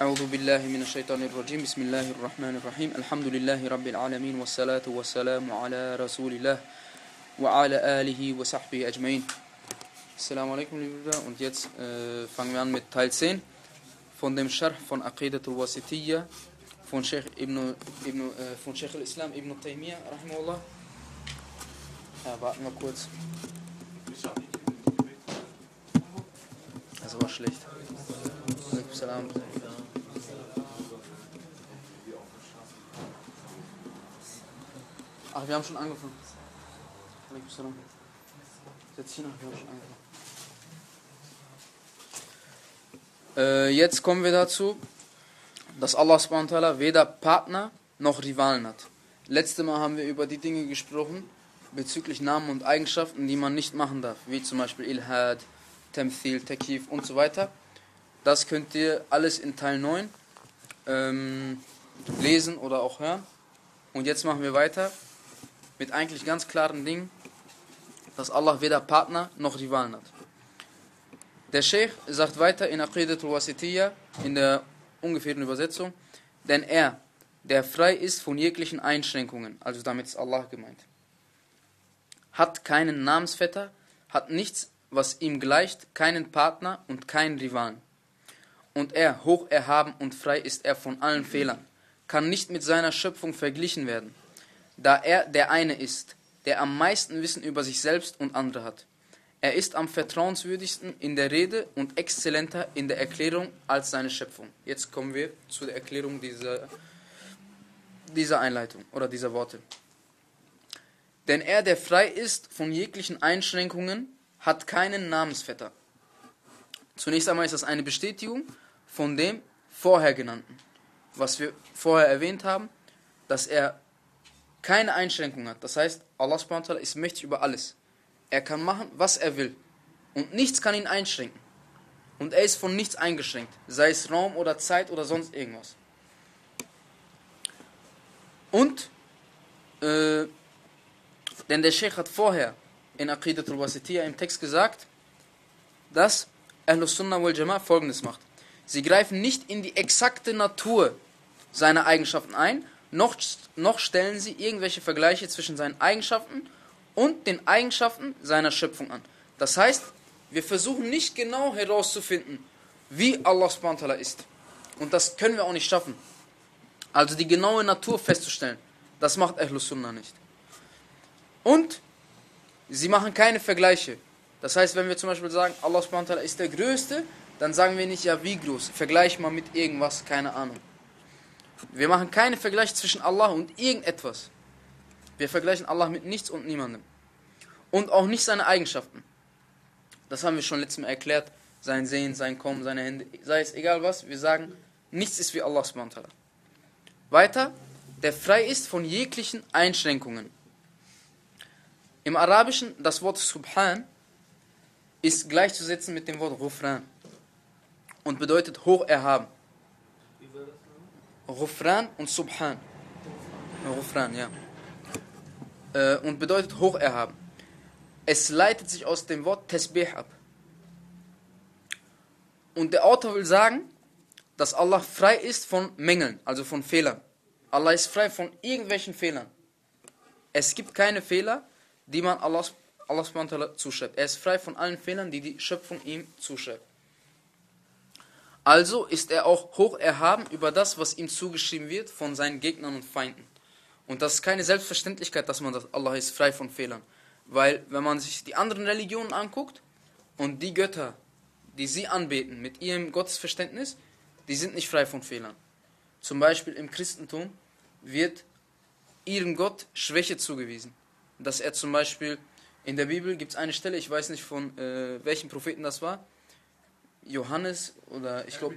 أعوذ بالله من الشيطان الرجيم بسم الله الرحمن الرحيم الحمد لله رب العالمين والصلاة والسلام على رسول الله وعلى آله وصحبه أجمعين السلام عليكم und jetzt äh, fangen wir an mit Teil 10 von dem Scharh von عقيدة الواسطية von Sheikh Ibn Ibn äh, von Sheikh الإسلام Ibn Taymiyyah رحمه الله ja, warten wir kurz Das war schlecht. Salam. Salam. Ach, wir haben schon angefangen. Setz hier nach, wir haben schon angefangen. Äh, jetzt kommen wir dazu, dass Allah subhanahu weder Partner noch Rivalen hat. Letztes Mal haben wir über die Dinge gesprochen, bezüglich Namen und Eigenschaften, die man nicht machen darf, wie zum Beispiel Ilhad, Temthil, Tekif und so weiter. Das könnt ihr alles in Teil 9 ähm, lesen oder auch hören. Und jetzt machen wir weiter mit eigentlich ganz klaren Dingen, dass Allah weder Partner noch Rivalen hat. Der Sheikh sagt weiter in Aqidatul Wasitiyya, in der ungefähren Übersetzung, denn er, der frei ist von jeglichen Einschränkungen, also damit ist Allah gemeint, hat keinen Namensvetter, hat nichts, was ihm gleicht, keinen Partner und keinen Rivalen. Und er, hoch erhaben und frei ist er von allen Fehlern, kann nicht mit seiner Schöpfung verglichen werden, da er der eine ist, der am meisten Wissen über sich selbst und andere hat. Er ist am vertrauenswürdigsten in der Rede und exzellenter in der Erklärung als seine Schöpfung. Jetzt kommen wir zu der Erklärung dieser, dieser Einleitung oder dieser Worte. Denn er, der frei ist von jeglichen Einschränkungen, hat keinen Namensvetter. Zunächst einmal ist das eine Bestätigung von dem vorher genannten, was wir vorher erwähnt haben, dass er keine Einschränkung hat. Das heißt, Allah subhanahu ist mächtig über alles. Er kann machen, was er will. Und nichts kann ihn einschränken. Und er ist von nichts eingeschränkt, sei es Raum oder Zeit oder sonst irgendwas. Und, äh, denn der Sheikh hat vorher in Aqidatul Wasitiyya im Text gesagt, dass Ahlus Sunnah wal Jama'ah folgendes macht. Sie greifen nicht in die exakte Natur seiner Eigenschaften ein, noch, noch stellen sie irgendwelche Vergleiche zwischen seinen Eigenschaften und den Eigenschaften seiner Schöpfung an. Das heißt, wir versuchen nicht genau herauszufinden, wie Allah subhanahu ist. Und das können wir auch nicht schaffen. Also die genaue Natur festzustellen, das macht Ahlus Sunnah nicht. Und sie machen keine Vergleiche. Das heißt, wenn wir zum Beispiel sagen, Allah subhanahu ist der Größte, dann sagen wir nicht, ja wie groß, vergleich mal mit irgendwas, keine Ahnung. Wir machen keine Vergleiche zwischen Allah und irgendetwas. Wir vergleichen Allah mit nichts und niemandem. Und auch nicht seine Eigenschaften. Das haben wir schon letztes Mal erklärt. Sein Sehen, sein Kommen, seine Hände, sei es egal was. Wir sagen, nichts ist wie Allah subhanahu Weiter, der frei ist von jeglichen Einschränkungen. Im Arabischen, das Wort Subhan ist gleichzusetzen mit dem Wort Ghufran und bedeutet hoch erhaben. Ghufran und Subhan. Ghufran, ja. Äh, und bedeutet hoch erhaben. Es leitet sich aus dem Wort Tesbih ab. Und der Autor will sagen, dass Allah frei ist von Mängeln, also von Fehlern. Allah ist frei von irgendwelchen Fehlern. Es gibt keine Fehler, die man Allah, Allah zuschreibt. Er ist frei von allen Fehlern, die die Schöpfung ihm zuschreibt. Also ist er auch hoch erhaben über das, was ihm zugeschrieben wird von seinen Gegnern und Feinden. Und das ist keine Selbstverständlichkeit, dass man sagt, Allah ist frei von Fehlern. Weil wenn man sich die anderen Religionen anguckt und die Götter, die sie anbeten mit ihrem Gottesverständnis, die sind nicht frei von Fehlern. Zum Beispiel im Christentum wird ihrem Gott Schwäche zugewiesen. Dass er zum Beispiel, in der Bibel gibt es eine Stelle, ich weiß nicht von äh, welchem Propheten das war, Johannes oder ich glaube.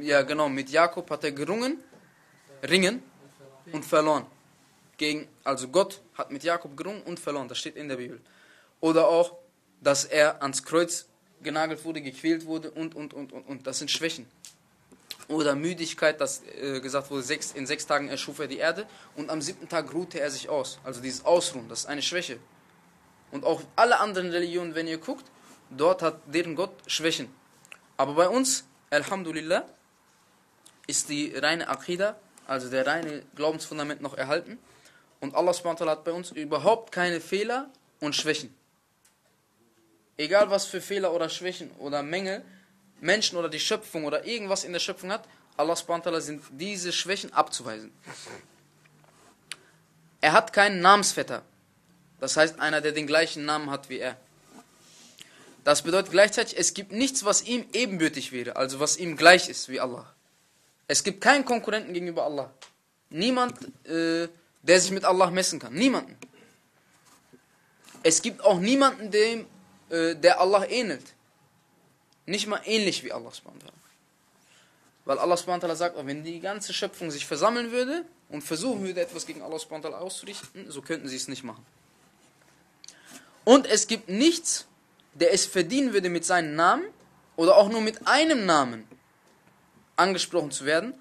Ja, genau, mit Jakob hat er gerungen, ringen und verloren. Gegen, also Gott hat mit Jakob gerungen und verloren, das steht in der Bibel. Oder auch, dass er ans Kreuz genagelt wurde, gequält wurde und, und, und, und, und. Das sind Schwächen. Oder Müdigkeit, dass äh, gesagt wurde, sechs, in sechs Tagen erschuf er die Erde und am siebten Tag ruhte er sich aus. Also dieses Ausruhen, das ist eine Schwäche. Und auch alle anderen Religionen, wenn ihr guckt, dort hat deren Gott Schwächen. Aber bei uns, Alhamdulillah, ist die reine Aqidah, also der reine Glaubensfundament noch erhalten. Und Allah subhanahu hat bei uns überhaupt keine Fehler und Schwächen. Egal was für Fehler oder Schwächen oder Mängel Menschen oder die Schöpfung oder irgendwas in der Schöpfung hat, Allah subhanahu sind diese Schwächen abzuweisen. Er hat keinen Namensvetter. Das heißt, einer, der den gleichen Namen hat wie er. Das bedeutet gleichzeitig, es gibt nichts, was ihm ebenbürtig wäre, also was ihm gleich ist wie Allah. Es gibt keinen Konkurrenten gegenüber Allah. Niemand, äh, der sich mit Allah messen kann. Niemanden. Es gibt auch niemanden, dem, äh, der Allah ähnelt. Nicht mal ähnlich wie Allah Weil Allah sagt, wenn die ganze Schöpfung sich versammeln würde und versuchen würde, etwas gegen Allah auszurichten, so könnten sie es nicht machen. Und es gibt nichts, der es verdienen würde, mit seinem Namen oder auch nur mit einem Namen angesprochen zu werden,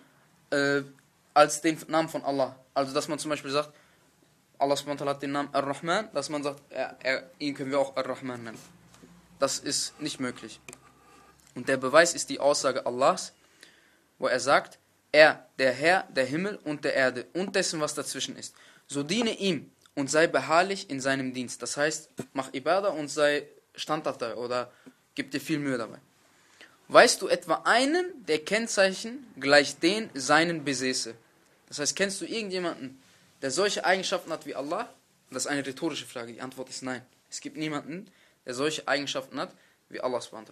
äh, als den Namen von Allah. Also, dass man zum Beispiel sagt, Allah hat den Namen Ar-Rahman, dass man sagt, er, er, ihn können wir auch Ar-Rahman nennen. Das ist nicht möglich. Und der Beweis ist die Aussage Allahs, wo er sagt, er, der Herr der Himmel und der Erde und dessen, was dazwischen ist. So diene ihm und sei beharrlich in seinem Dienst. Das heißt, mach Ibadah und sei standhaft oder gib dir viel Mühe dabei. Weißt du etwa einen, der Kennzeichen gleich den seinen besäße? Das heißt, kennst du irgendjemanden, der solche Eigenschaften hat wie Allah? Das ist eine rhetorische Frage. Die Antwort ist nein. Es gibt niemanden, der solche Eigenschaften hat wie Allah subhanahu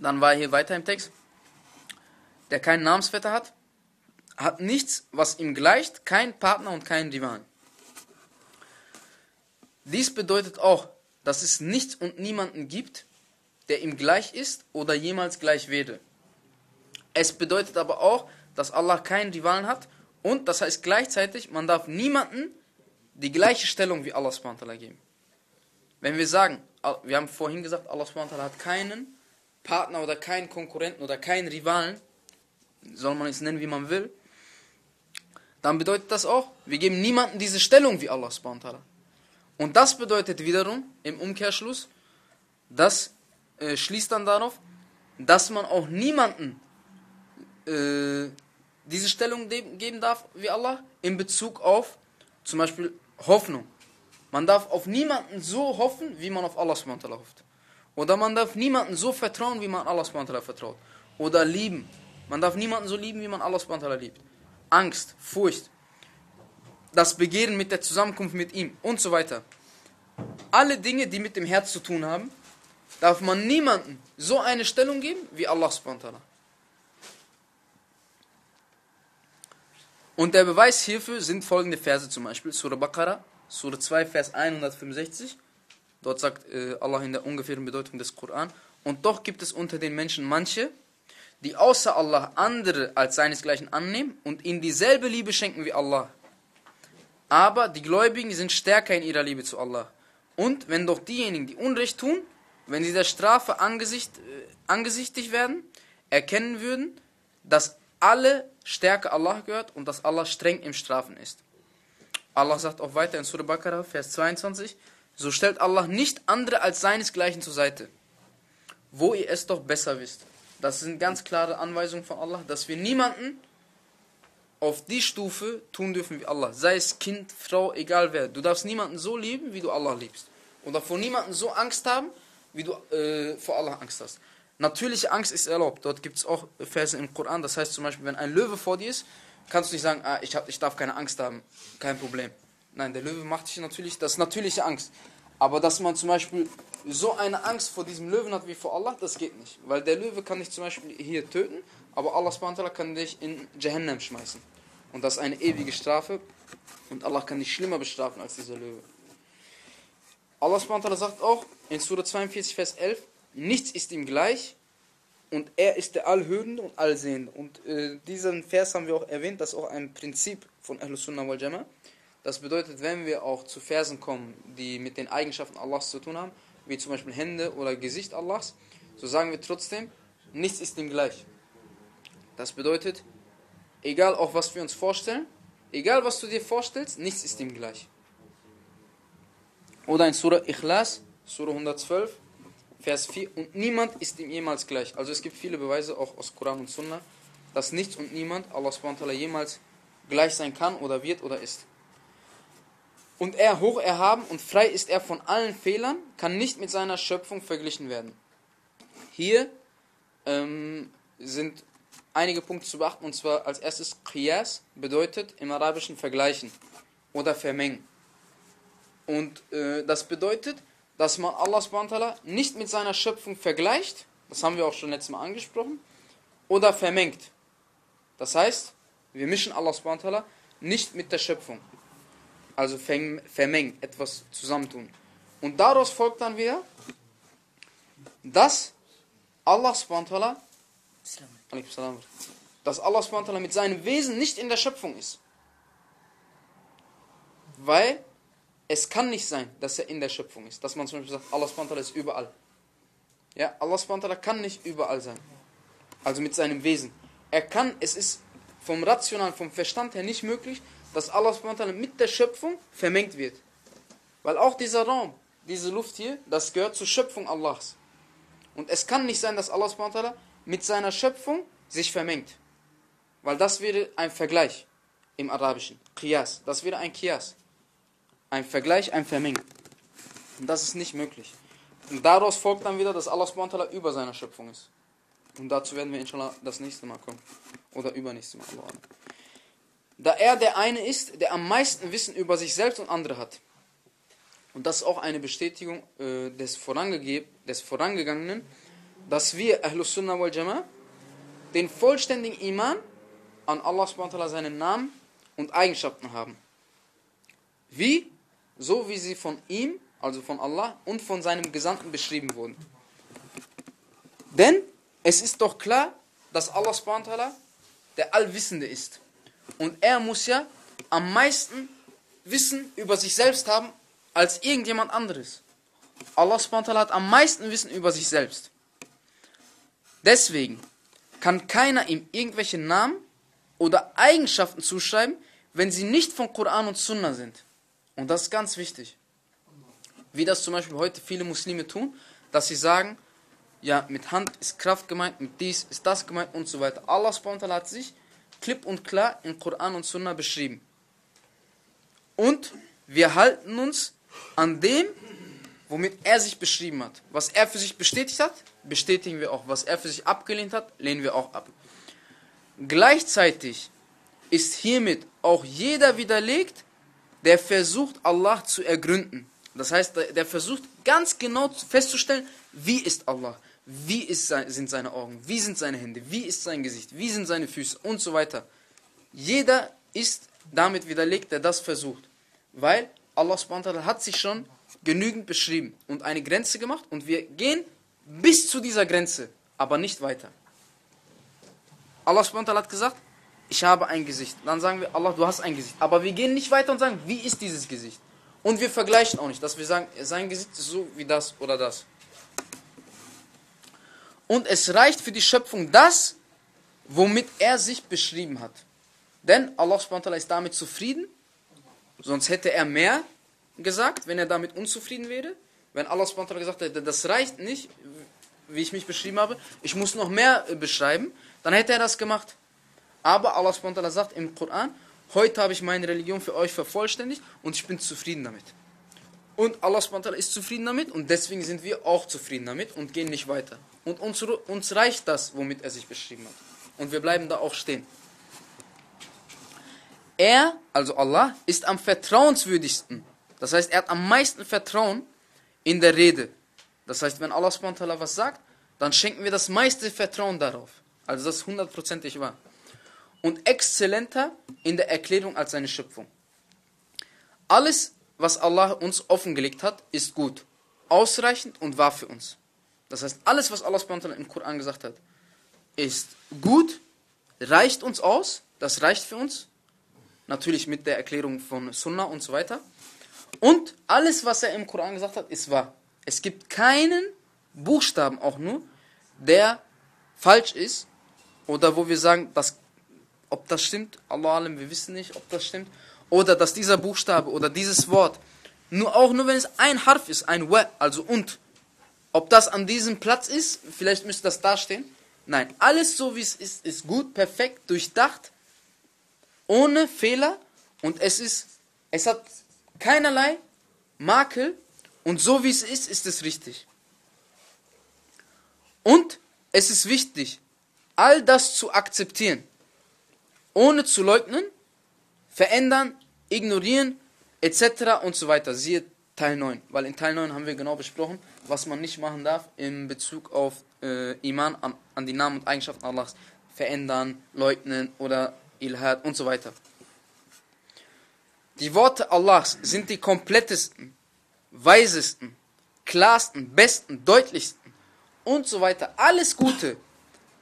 Dann war hier weiter im Text, der keinen Namensvetter hat, hat nichts, was ihm gleicht, kein Partner und keinen Divan. Dies bedeutet auch, dass es nichts und niemanden gibt, der ihm gleich ist oder jemals gleich werde. Es bedeutet aber auch, dass Allah keinen Rivalen hat und das heißt gleichzeitig, man darf niemanden die gleiche Stellung wie Allah subhanahu geben. Wenn wir sagen, wir haben vorhin gesagt, Allah subhanahu hat keinen Partner oder keinen Konkurrenten oder keinen Rivalen, soll man es nennen, wie man will, dann bedeutet das auch, wir geben niemanden diese Stellung wie Allah subhanahu Und das bedeutet wiederum im Umkehrschluss, das äh, schließt dann darauf, dass man auch niemanden äh, diese Stellung geben darf wie Allah in Bezug auf zum Beispiel Hoffnung. Man darf auf niemanden so hoffen, wie man auf Allah subhanahu hofft. Oder man darf niemanden so vertrauen, wie man Allah subhanahu vertraut. Oder lieben. Man darf niemanden so lieben, wie man Allah subhanahu liebt. Angst, Furcht, das Begehren mit der Zusammenkunft mit ihm und so weiter. Alle Dinge, die mit dem Herz zu tun haben, darf man niemanden so eine Stellung geben wie Allah subhanahu Und der Beweis hierfür sind folgende Verse zum Beispiel. Surah Baqarah, Surah 2, Vers 165. Dort sagt äh, Allah in der ungefähren Bedeutung des Koran. Und doch gibt es unter den Menschen manche, die außer Allah andere als seinesgleichen annehmen und ihnen dieselbe Liebe schenken wie Allah. Aber die Gläubigen sind stärker in ihrer Liebe zu Allah. Und wenn doch diejenigen, die Unrecht tun, wenn sie der Strafe angesicht, äh, angesichtig werden, erkennen würden, dass alle Stärke Allah gehört und dass Allah streng im Strafen ist. Allah sagt auch weiter in Surah Baqarah, Vers 22, so stellt Allah nicht andere als seinesgleichen zur Seite, wo ihr es doch besser wisst. Das sind ganz klare Anweisungen von Allah, dass wir niemanden auf die Stufe tun dürfen wie Allah. Sei es Kind, Frau, egal wer. Du darfst niemanden so lieben, wie du Allah liebst. Oder vor niemanden so Angst haben, wie du äh, vor Allah Angst hast. Natürliche Angst ist erlaubt. Dort gibt es auch Verse im Koran. Das heißt zum Beispiel, wenn ein Löwe vor dir ist, kannst du nicht sagen, ah, ich, hab, ich darf keine Angst haben. Kein Problem. Nein, der Löwe macht dich natürlich, das ist natürliche Angst. Aber dass man zum Beispiel so eine Angst vor diesem Löwen hat wie vor Allah, das geht nicht. Weil der Löwe kann dich zum Beispiel hier töten, aber Allah kann dich in Jahannam schmeißen. Und das ist eine ewige Strafe. Und Allah kann dich schlimmer bestrafen als dieser Löwe. Allah sagt auch in Surah 42, Vers 11, nichts ist ihm gleich und er ist der Allhörende und Allsehende. Und äh, diesen Vers haben wir auch erwähnt, das ist auch ein Prinzip von Ahlus Sunnah wal Jama'ah das bedeutet, wenn wir auch zu Versen kommen, die mit den Eigenschaften Allahs zu tun haben, wie zum Beispiel Hände oder Gesicht Allahs, so sagen wir trotzdem, nichts ist ihm gleich. Das bedeutet, egal auch was wir uns vorstellen, egal was du dir vorstellst, nichts ist ihm gleich. Oder in Surah Ikhlas, Surah 112, Vers 4, und niemand ist ihm jemals gleich. Also es gibt viele Beweise, auch aus Koran und Sunna, dass nichts und niemand Allah subhanahu jemals gleich sein kann oder wird oder ist. Und er hoch erhaben und frei ist er von allen Fehlern, kann nicht mit seiner Schöpfung verglichen werden. Hier ähm, sind einige Punkte zu beachten, und zwar als erstes Qiyas bedeutet im Arabischen vergleichen oder vermengen. Und äh, das bedeutet, dass man Allah subhanahu nicht mit seiner Schöpfung vergleicht, das haben wir auch schon letztes Mal angesprochen, oder vermengt. Das heißt, wir mischen Allah subhanahu nicht mit der Schöpfung. Also vermengen, etwas zusammentun. Und daraus folgt dann wieder, dass Allah subhanahu dass Allah mit seinem Wesen nicht in der Schöpfung ist. Weil es kann nicht sein, dass er in der Schöpfung ist. Dass man zum Beispiel sagt, Allah ist überall. Ja, Allah kann nicht überall sein. Also mit seinem Wesen. Er kann, es ist vom Rationalen, vom Verstand her nicht möglich, dass Allah mit der Schöpfung vermengt wird. Weil auch dieser Raum, diese Luft hier, das gehört zur Schöpfung Allahs. Und es kann nicht sein, dass Allah mit seiner Schöpfung sich vermengt. Weil das wäre ein Vergleich im Arabischen. Qiyas. Das wäre ein Qiyas. Ein Vergleich, ein Vermengen. Und das ist nicht möglich. Und daraus folgt dann wieder, dass Allah subhanahu über seiner Schöpfung ist. Und dazu werden wir inshallah das nächste Mal kommen. Oder übernächste Mal. Da er der eine ist, der am meisten Wissen über sich selbst und andere hat. Und das ist auch eine Bestätigung äh, des, des Vorangegangenen, dass wir Ahlus Sunnah wal Jama den vollständigen Iman an Allah subhanahu seinen Namen und Eigenschaften haben. Wie? So wie sie von ihm, also von Allah und von seinem Gesandten beschrieben wurden. Denn es ist doch klar, dass Allah subhanahu der Allwissende ist. Und er muss ja am meisten Wissen über sich selbst haben als irgendjemand anderes. Allah subhanahu hat am meisten Wissen über sich selbst. Deswegen kann keiner ihm irgendwelche Namen oder Eigenschaften zuschreiben, wenn sie nicht von Koran und Sunna sind. Und das ist ganz wichtig. Wie das zum Beispiel heute viele Muslime tun, dass sie sagen, ja, mit Hand ist Kraft gemeint, mit dies ist das gemeint und so weiter. Allah hat sich klipp und klar in Koran und Sunna beschrieben. Und wir halten uns an dem, womit er sich beschrieben hat. Was er für sich bestätigt hat, bestätigen wir auch. Was er für sich abgelehnt hat, lehnen wir auch ab. Gleichzeitig ist hiermit auch jeder widerlegt, der versucht, Allah zu ergründen. Das heißt, der versucht ganz genau festzustellen, wie ist Allah, wie ist sind seine Augen, wie sind seine Hände, wie ist sein Gesicht, wie sind seine Füße und so weiter. Jeder ist damit widerlegt, der das versucht. Weil Allah subhanahu hat sich schon genügend beschrieben und eine Grenze gemacht und wir gehen bis zu dieser Grenze, aber nicht weiter. Allah subhanahu hat gesagt, ich habe ein Gesicht. Dann sagen wir, Allah, du hast ein Gesicht. Aber wir gehen nicht weiter und sagen, wie ist dieses Gesicht? Und wir vergleichen auch nicht, dass wir sagen, sein Gesicht ist so wie das oder das. Und es reicht für die Schöpfung das, womit er sich beschrieben hat. Denn Allah subhanahu ist damit zufrieden, sonst hätte er mehr gesagt, wenn er damit unzufrieden wäre. Wenn Allah subhanahu gesagt hätte, das reicht nicht, wie ich mich beschrieben habe, ich muss noch mehr äh, beschreiben, dann hätte er das gemacht. Aber Allah subhanahu sagt im Koran, heute habe ich meine Religion für euch vervollständigt und ich bin zufrieden damit. Und Allah subhanahu ist zufrieden damit und deswegen sind wir auch zufrieden damit und gehen nicht weiter. Und uns, uns reicht das, womit er sich beschrieben hat. Und wir bleiben da auch stehen. Er, also Allah, ist am vertrauenswürdigsten. Das heißt, er hat am meisten Vertrauen in der Rede. Das heißt, wenn Allah subhanahu was sagt, dann schenken wir das meiste Vertrauen darauf. Also das ist hundertprozentig wahr und exzellenter in der Erklärung als seine Schöpfung. Alles, was Allah uns offengelegt hat, ist gut, ausreichend und wahr für uns. Das heißt, alles, was Allah im Koran gesagt hat, ist gut, reicht uns aus, das reicht für uns. Natürlich mit der Erklärung von Sunnah und so weiter. Und alles, was er im Koran gesagt hat, ist wahr. Es gibt keinen Buchstaben auch nur, der falsch ist oder wo wir sagen, das ob das stimmt, Allah alam, wir wissen nicht, ob das stimmt. Oder dass dieser Buchstabe oder dieses Wort, nur auch nur wenn es ein Harf ist, ein W, also und, ob das an diesem Platz ist, vielleicht müsste das da stehen. Nein, alles so wie es ist, ist gut, perfekt, durchdacht, ohne Fehler und es ist, es hat keinerlei Makel und so wie es ist, ist es richtig. Und es ist wichtig, all das zu akzeptieren, ohne zu leugnen, verändern, ignorieren, etc. und so weiter. Siehe Teil 9, weil in Teil 9 haben wir genau besprochen, was man nicht machen darf in Bezug auf äh, Iman an, an die Namen und Eigenschaften Allahs. Verändern, leugnen oder Ilhad und so weiter. Die Worte Allahs sind die komplettesten, weisesten, klarsten, besten, deutlichsten und so weiter. Alles Gute,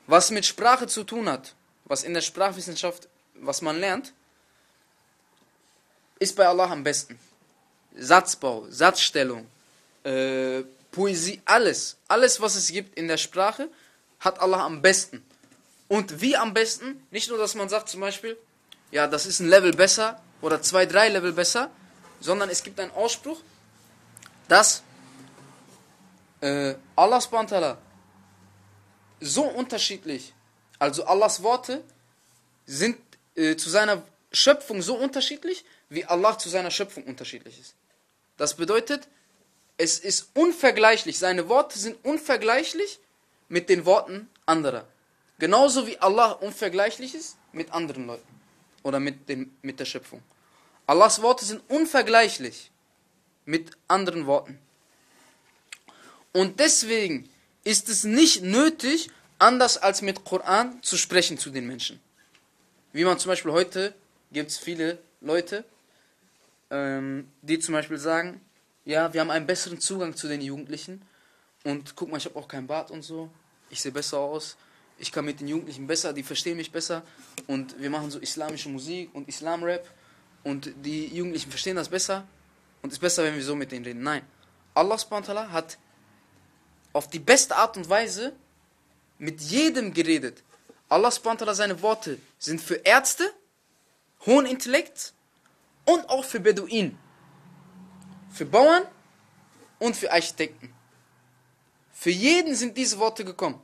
was mit Sprache zu tun hat, was in der Sprachwissenschaft, was man lernt, ist bei Allah am besten. Satzbau, Satzstellung, äh, Poesie, alles, alles, was es gibt in der Sprache, hat Allah am besten. Und wie am besten? Nicht nur, dass man sagt zum Beispiel, ja, das ist ein Level besser oder zwei, drei Level besser, sondern es gibt einen Ausspruch, dass äh, Allah subhanahu so unterschiedlich, also Allahs Worte sind äh, zu seiner Schöpfung so unterschiedlich, wie Allah zu seiner Schöpfung unterschiedlich ist. Das bedeutet, es ist unvergleichlich, seine Worte sind unvergleichlich mit den Worten anderer. Genauso wie Allah unvergleichlich ist mit anderen Leuten oder mit, den, mit der Schöpfung. Allahs Worte sind unvergleichlich mit anderen Worten. Und deswegen ist es nicht nötig, anders als mit Koran zu sprechen zu den Menschen. Wie man zum Beispiel heute, gibt es viele Leute, ähm, die zum Beispiel sagen, ja, wir haben einen besseren Zugang zu den Jugendlichen und guck mal, ich habe auch kein Bart und so, ich sehe besser aus, ich kann mit den Jugendlichen besser, die verstehen mich besser und wir machen so islamische Musik und Islamrap und die Jugendlichen verstehen das besser und es ist besser, wenn wir so mit denen reden. Nein, Allah subhanahu hat auf die beste Art und Weise mit jedem geredet. Allah subhanahu seine Worte sind für Ärzte, hohen Intellekt und auch für Beduinen. Für Bauern und für Architekten. Für jeden sind diese Worte gekommen.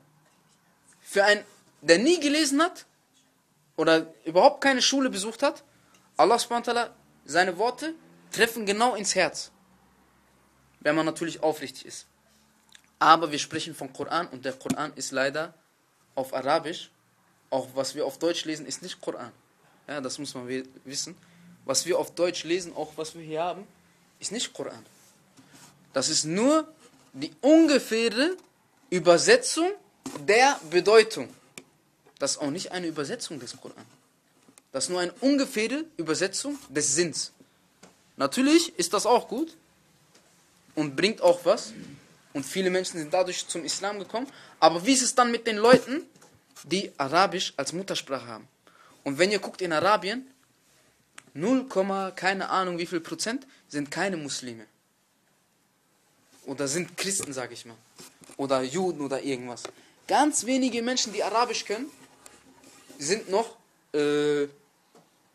Für einen, der nie gelesen hat oder überhaupt keine Schule besucht hat, Allah subhanahu seine Worte treffen genau ins Herz. Wenn man natürlich aufrichtig ist. Aber wir sprechen vom Koran und der Koran ist leider auf Arabisch. Auch was wir auf Deutsch lesen, ist nicht Koran. Ja, das muss man wissen. Was wir auf Deutsch lesen, auch was wir hier haben, ist nicht Koran. Das ist nur die ungefähre Übersetzung der Bedeutung. Das ist auch nicht eine Übersetzung des Koran. Das ist nur eine ungefähre Übersetzung des Sinns. Natürlich ist das auch gut und bringt auch was. Und viele Menschen sind dadurch zum Islam gekommen. Aber wie ist es dann mit den Leuten, die Arabisch als Muttersprache haben? Und wenn ihr guckt in Arabien, 0, keine Ahnung wie viel Prozent sind keine Muslime. Oder sind Christen, sag ich mal. Oder Juden oder irgendwas. Ganz wenige Menschen, die Arabisch können, sind noch, äh,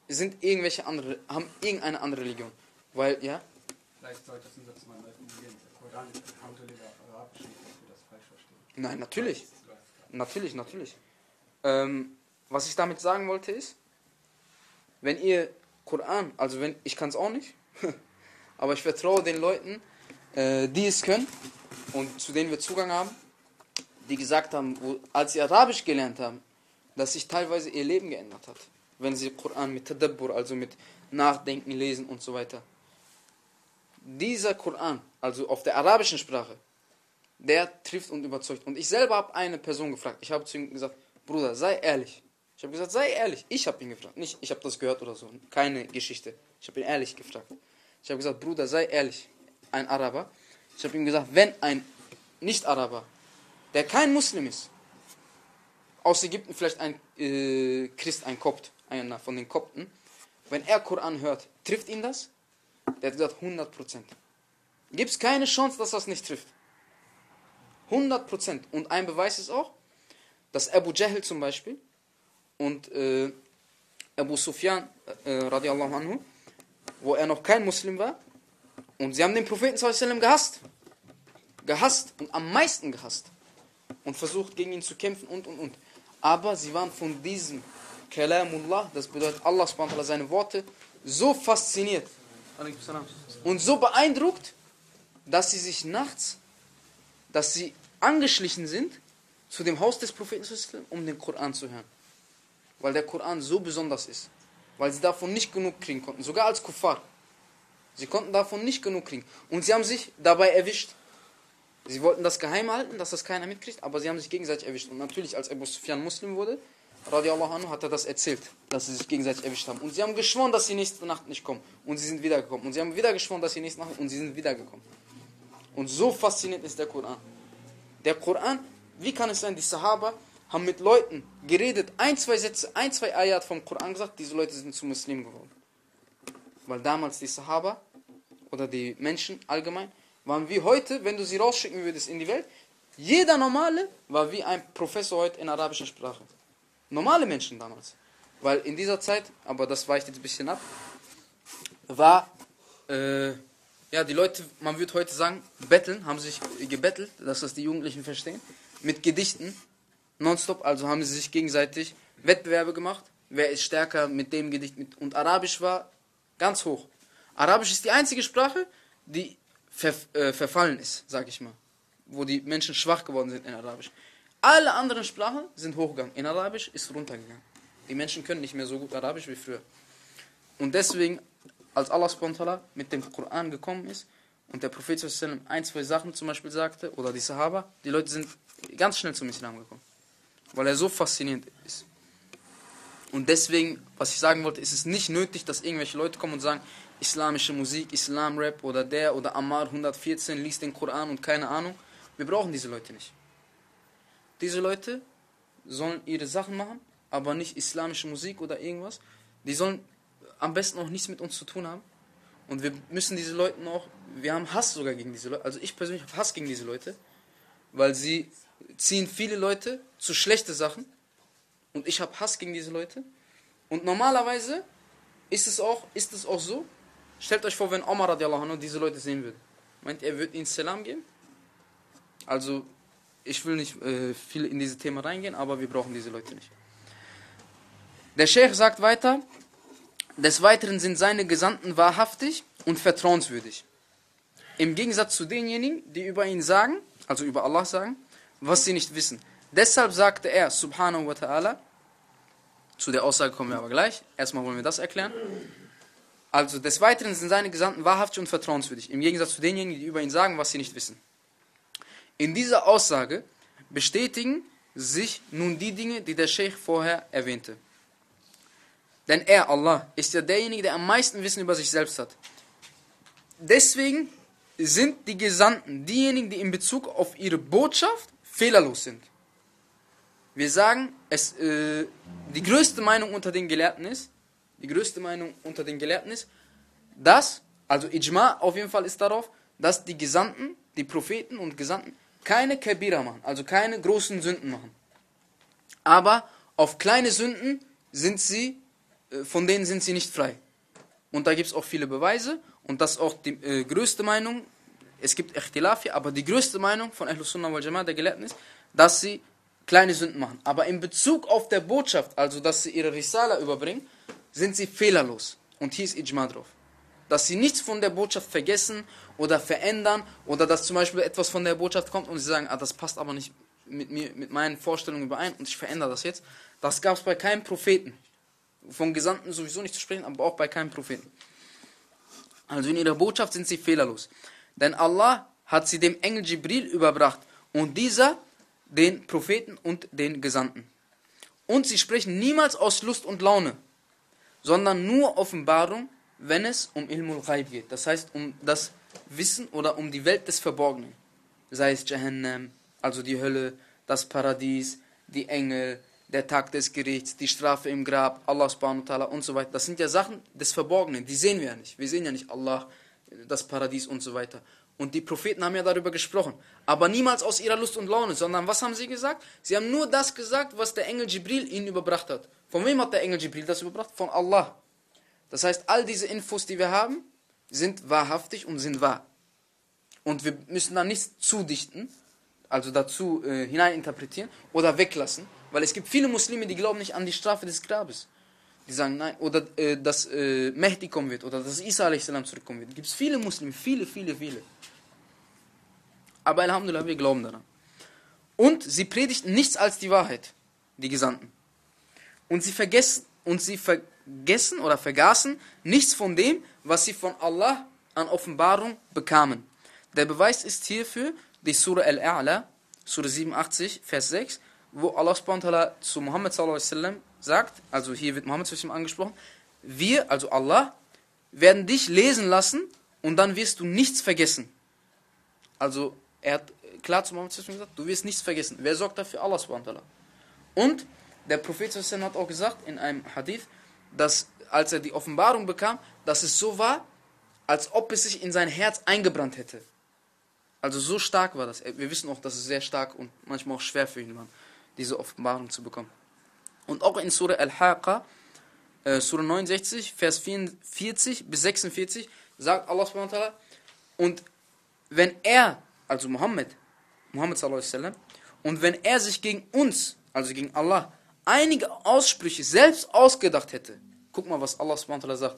sind irgendwelche andere, haben irgendeine andere Religion. Weil, ja? Vielleicht sollte das ein Satz mal formulieren. Der Koran ist Arabisch, dass wir das falsch verstehen. Nein, natürlich. Natürlich, natürlich. Ähm, was ich damit sagen wollte ist, wenn ihr Koran, also wenn, ich kann es auch nicht, aber ich vertraue den Leuten, äh, die es können und zu denen wir Zugang haben, die gesagt haben, wo, als sie Arabisch gelernt haben, dass sich teilweise ihr Leben geändert hat. Wenn sie Koran mit Tadabbur, also mit Nachdenken, Lesen und so weiter. Dieser Koran, also auf der arabischen Sprache, der trifft und überzeugt. Und ich selber habe eine Person gefragt. Ich habe zu ihm gesagt, Bruder, sei ehrlich. Ich habe gesagt, sei ehrlich. Ich habe ihn gefragt. Nicht, ich habe das gehört oder so. Keine Geschichte. Ich habe ihn ehrlich gefragt. Ich habe gesagt, Bruder, sei ehrlich. Ein Araber. Ich habe ihm gesagt, wenn ein Nicht-Araber der kein Muslim ist, aus Ägypten vielleicht ein äh, Christ, ein Kopt, einer von den Kopten, wenn er Koran hört, trifft ihn das? Der hat gesagt 100%. Gibt es keine Chance, dass das nicht trifft. 100%. Und ein Beweis ist auch, dass Abu Jahl zum Beispiel und äh, Abu Sufyan, äh, radiallahu anhu, wo er noch kein Muslim war, und sie haben den Propheten sallam gehasst. gehasst und am meisten gehasst und versucht gegen ihn zu kämpfen und und und. Aber sie waren von diesem Kalamullah, das bedeutet Allah subhanahu seine Worte, so fasziniert und so beeindruckt, dass sie sich nachts, dass sie angeschlichen sind zu dem Haus des Propheten, um den Koran zu hören. Weil der Koran so besonders ist. Weil sie davon nicht genug kriegen konnten, sogar als Kuffar. Sie konnten davon nicht genug kriegen. Und sie haben sich dabei erwischt. Sie wollten das geheim halten, dass das keiner mitkriegt, aber sie haben sich gegenseitig erwischt. Und natürlich, als Abu Sufyan Muslim wurde, radiallahu anhu, hat er das erzählt, dass sie sich gegenseitig erwischt haben. Und sie haben geschworen, dass sie nächste Nacht nicht kommen. Und sie sind wiedergekommen. Und sie haben wieder geschworen, dass sie nächste Nacht und sie sind wiedergekommen. Und so faszinierend ist der Koran. Der Koran, wie kann es sein, die Sahaba haben mit Leuten geredet, ein, zwei Sätze, ein, zwei Ayat vom Koran gesagt, diese Leute sind zu Muslimen geworden. Weil damals die Sahaba oder die Menschen allgemein waren wie heute, wenn du sie rausschicken würdest in die Welt, jeder Normale war wie ein Professor heute in arabischer Sprache. Normale Menschen damals. Weil in dieser Zeit, aber das weicht jetzt ein bisschen ab, war, äh, ja, die Leute, man würde heute sagen, betteln, haben sich gebettelt, dass das die Jugendlichen verstehen, mit Gedichten, nonstop, also haben sie sich gegenseitig Wettbewerbe gemacht, wer ist stärker mit dem Gedicht, mit, und Arabisch war ganz hoch. Arabisch ist die einzige Sprache, die ver, äh, verfallen ist, sag ich mal. Wo die Menschen schwach geworden sind in Arabisch. Alle anderen Sprachen sind hochgegangen. In Arabisch ist runtergegangen. Die Menschen können nicht mehr so gut Arabisch wie früher. Und deswegen, als Allah spontan mit dem Koran gekommen ist und der Prophet ein, zwei Sachen zum Beispiel sagte, oder die Sahaba, die Leute sind ganz schnell zum Islam gekommen. Weil er so faszinierend ist. Und deswegen, was ich sagen wollte, ist es nicht nötig, dass irgendwelche Leute kommen und sagen, islamische Musik, Islamrap oder der oder Ammar 114 liest den Koran und keine Ahnung. Wir brauchen diese Leute nicht. Diese Leute sollen ihre Sachen machen, aber nicht islamische Musik oder irgendwas. Die sollen am besten auch nichts mit uns zu tun haben. Und wir müssen diese Leute auch, wir haben Hass sogar gegen diese Leute. Also ich persönlich habe Hass gegen diese Leute, weil sie ziehen viele Leute zu schlechten Sachen. Und ich habe Hass gegen diese Leute. Und normalerweise ist es auch, ist es auch so, Stellt euch vor, wenn Omar radiallahu diese Leute sehen würde. Meint er, wird ihnen Salam geben? Also, ich will nicht äh, viel in dieses Thema reingehen, aber wir brauchen diese Leute nicht. Der Sheikh sagt weiter, des Weiteren sind seine Gesandten wahrhaftig und vertrauenswürdig. Im Gegensatz zu denjenigen, die über ihn sagen, also über Allah sagen, was sie nicht wissen. Deshalb sagte er, subhanahu wa ta'ala, zu der Aussage kommen wir aber gleich, erstmal wollen wir das erklären, also des Weiteren sind seine Gesandten wahrhaftig und vertrauenswürdig, im Gegensatz zu denjenigen, die über ihn sagen, was sie nicht wissen. In dieser Aussage bestätigen sich nun die Dinge, die der Sheikh vorher erwähnte. Denn er, Allah, ist ja derjenige, der am meisten Wissen über sich selbst hat. Deswegen sind die Gesandten diejenigen, die in Bezug auf ihre Botschaft fehlerlos sind. Wir sagen, es, äh, die größte Meinung unter den Gelehrten ist, die größte Meinung unter den Gelehrten ist, dass, also Ijma auf jeden Fall ist darauf, dass die Gesandten, die Propheten und Gesandten keine Kabira machen, also keine großen Sünden machen. Aber auf kleine Sünden sind sie, äh, von denen sind sie nicht frei. Und da gibt es auch viele Beweise und das ist auch die äh, größte Meinung, es gibt Ikhtilafi, aber die größte Meinung von Ahlus Sunnah wal Jama'a, der Gelehrten ist, dass sie kleine Sünden machen. Aber in Bezug auf der Botschaft, also dass sie ihre Risala überbringen, sind sie fehlerlos. Und ist Ijma drauf. Dass sie nichts von der Botschaft vergessen oder verändern oder dass zum Beispiel etwas von der Botschaft kommt und sie sagen, ah, das passt aber nicht mit, mir, mit meinen Vorstellungen überein und ich verändere das jetzt. Das gab es bei keinem Propheten. Von Gesandten sowieso nicht zu sprechen, aber auch bei keinem Propheten. Also in ihrer Botschaft sind sie fehlerlos. Denn Allah hat sie dem Engel Jibril überbracht und dieser den Propheten und den Gesandten. Und sie sprechen niemals aus Lust und Laune, sondern nur Offenbarung, wenn es um Ilmul Ghaib geht. Das heißt, um das Wissen oder um die Welt des Verborgenen. Sei es Jahannam, also die Hölle, das Paradies, die Engel, der Tag des Gerichts, die Strafe im Grab, Allah subhanahu wa ta'ala und so weiter. Das sind ja Sachen des Verborgenen, die sehen wir ja nicht. Wir sehen ja nicht Allah, das Paradies und so weiter. Und die Propheten haben ja darüber gesprochen. Aber niemals aus ihrer Lust und Laune, sondern was haben sie gesagt? Sie haben nur das gesagt, was der Engel Jibril ihnen überbracht hat. Von wem hat der Engel Jibril das überbracht? Von Allah. Das heißt, all diese Infos, die wir haben, sind wahrhaftig und sind wahr. und wir müssen da nichts zudichten, also dazu äh, hineininterpretieren oder weglassen, weil es gibt viele Muslime, die glauben nicht an die Strafe des Grabes. Die sagen nein, oder äh, dass äh, Mehdi kommen wird oder dass Isa a.s. zurückkommen wird. Gibt es viele Muslime, viele, viele, viele. Aber Alhamdulillah, wir glauben daran. Und sie predigten nichts als die Wahrheit, die Gesandten. Und sie vergessen, und sie vergessen oder vergaßen nichts von dem, was sie von Allah an Offenbarung bekamen. Der Beweis ist hierfür die Surah Al-A'la, Surah 87, Vers 6, wo Allah zu Muhammad sagt, also hier wird Muhammad angesprochen, wir, also Allah, werden dich lesen lassen und dann wirst du nichts vergessen. Also er hat klar zu Muhammad gesagt, du wirst nichts vergessen. Wer sorgt dafür? Allah Und der Prophet hat auch gesagt in einem Hadith, dass als er die Offenbarung bekam, dass es so war, als ob es sich in sein Herz eingebrannt hätte. Also so stark war das. Wir wissen auch, dass es sehr stark und manchmal auch schwer für ihn war, diese Offenbarung zu bekommen. Und auch in Surah Al-Haqa, äh, Surah 69, Vers 44 bis 46, sagt Allah subhanahu und wenn er, also Muhammad, Muhammad sallallahu und wenn er sich gegen uns, also gegen Allah, einige Aussprüche selbst ausgedacht hätte, guck mal, was Allah subhanahu sagt,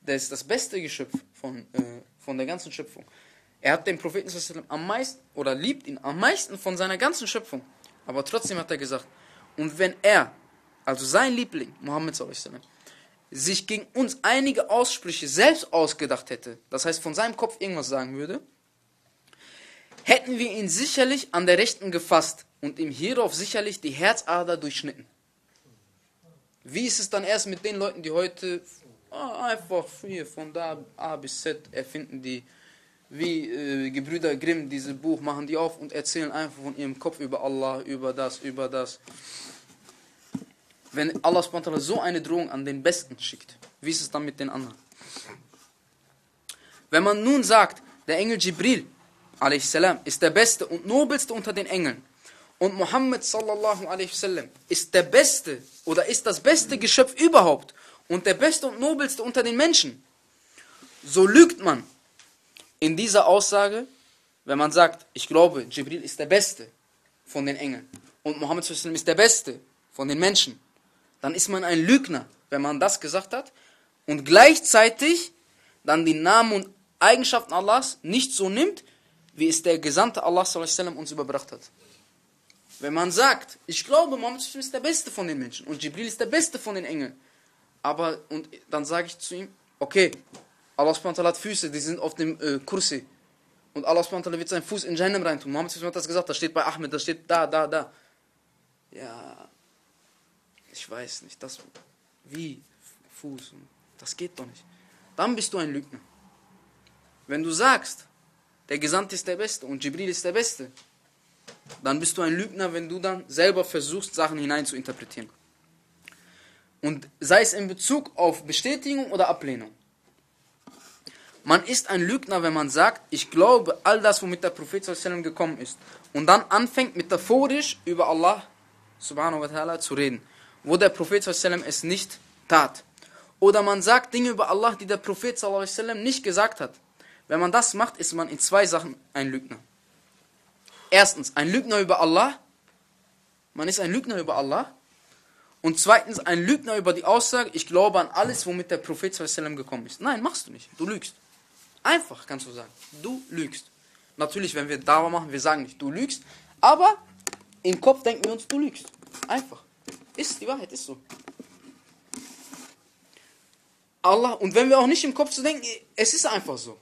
der ist das beste Geschöpf von, äh, von der ganzen Schöpfung. Er hat den Propheten am meisten oder liebt ihn am meisten von seiner ganzen Schöpfung. Aber trotzdem hat er gesagt, und wenn er, also sein Liebling, Muhammad sich gegen uns einige Aussprüche selbst ausgedacht hätte, das heißt von seinem Kopf irgendwas sagen würde, hätten wir ihn sicherlich an der Rechten gefasst und ihm hierauf sicherlich die Herzader durchschnitten. Wie ist es dann erst mit den Leuten, die heute ah, einfach hier von da A bis Z erfinden, die wie äh, Gebrüder Grimm dieses Buch machen die auf und erzählen einfach von ihrem Kopf über Allah, über das, über das. Wenn Allah so eine Drohung an den Besten schickt, wie ist es dann mit den anderen? Wenn man nun sagt, der Engel Jibril salam, ist der beste und nobelste unter den Engeln und Muhammad sallallahu alaihi wasallam ist der beste oder ist das beste Geschöpf überhaupt und der beste und nobelste unter den Menschen, so lügt man in dieser Aussage, wenn man sagt, ich glaube, Jibril ist der Beste von den Engeln und Mohammed ist der Beste von den Menschen, dann ist man ein Lügner, wenn man das gesagt hat und gleichzeitig dann die Namen und Eigenschaften Allahs nicht so nimmt, wie es der Gesandte Allah uns überbracht hat. Wenn man sagt, ich glaube, Mohammed ist der Beste von den Menschen und Jibril ist der Beste von den Engeln, aber und dann sage ich zu ihm, okay, Allah hat Füße, die sind auf dem äh, Kursi. Und Allah wird seinen Fuß in Jahannam reintun. Muhammad hat das gesagt, das steht bei Ahmed, das steht da, da, da. Ja, ich weiß nicht, das, wie, Fuß, das geht doch nicht. Dann bist du ein Lügner. Wenn du sagst, der Gesandte ist der Beste und Jibril ist der Beste, dann bist du ein Lügner, wenn du dann selber versuchst, Sachen hinein zu interpretieren. Und sei es in Bezug auf Bestätigung oder Ablehnung. Man ist ein Lügner, wenn man sagt, ich glaube all das, womit der Prophet gekommen ist. Und dann anfängt metaphorisch über Allah subhanahu wa ta'ala zu reden, wo der Prophet es nicht tat. Oder man sagt Dinge über Allah, die der Prophet nicht gesagt hat. Wenn man das macht, ist man in zwei Sachen ein Lügner. Erstens, ein Lügner über Allah. Man ist ein Lügner über Allah. Und zweitens, ein Lügner über die Aussage, ich glaube an alles, womit der Prophet gekommen ist. Nein, machst du nicht. Du lügst. Einfach kannst du sagen. Du lügst. Natürlich, wenn wir Dauer machen, wir sagen nicht, du lügst. Aber im Kopf denken wir uns, du lügst. Einfach. Ist die Wahrheit, ist so. Allah, und wenn wir auch nicht im Kopf zu denken, es ist einfach so.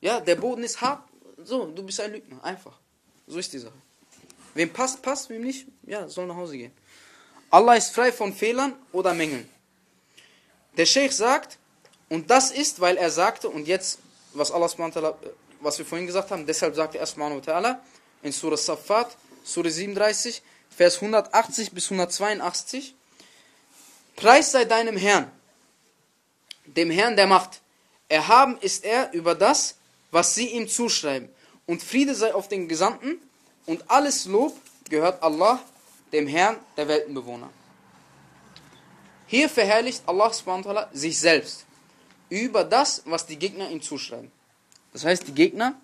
Ja, der Boden ist hart. So, du bist ein Lügner. Einfach. So ist die Sache. Wem passt, passt, wem nicht, ja, soll nach Hause gehen. Allah ist frei von Fehlern oder Mängeln. Der Sheikh sagt, und das ist, weil er sagte, und jetzt was Allah was wir vorhin gesagt haben, deshalb sagt er in Surah Safat, Surah 37, Vers 180 bis 182, Preis sei deinem Herrn, dem Herrn der Macht. Erhaben ist er über das, was sie ihm zuschreiben. Und Friede sei auf den Gesandten und alles Lob gehört Allah, dem Herrn der Weltenbewohner. Hier verherrlicht Allah sich selbst über das, was die Gegner ihm zuschreiben. Das heißt, die Gegner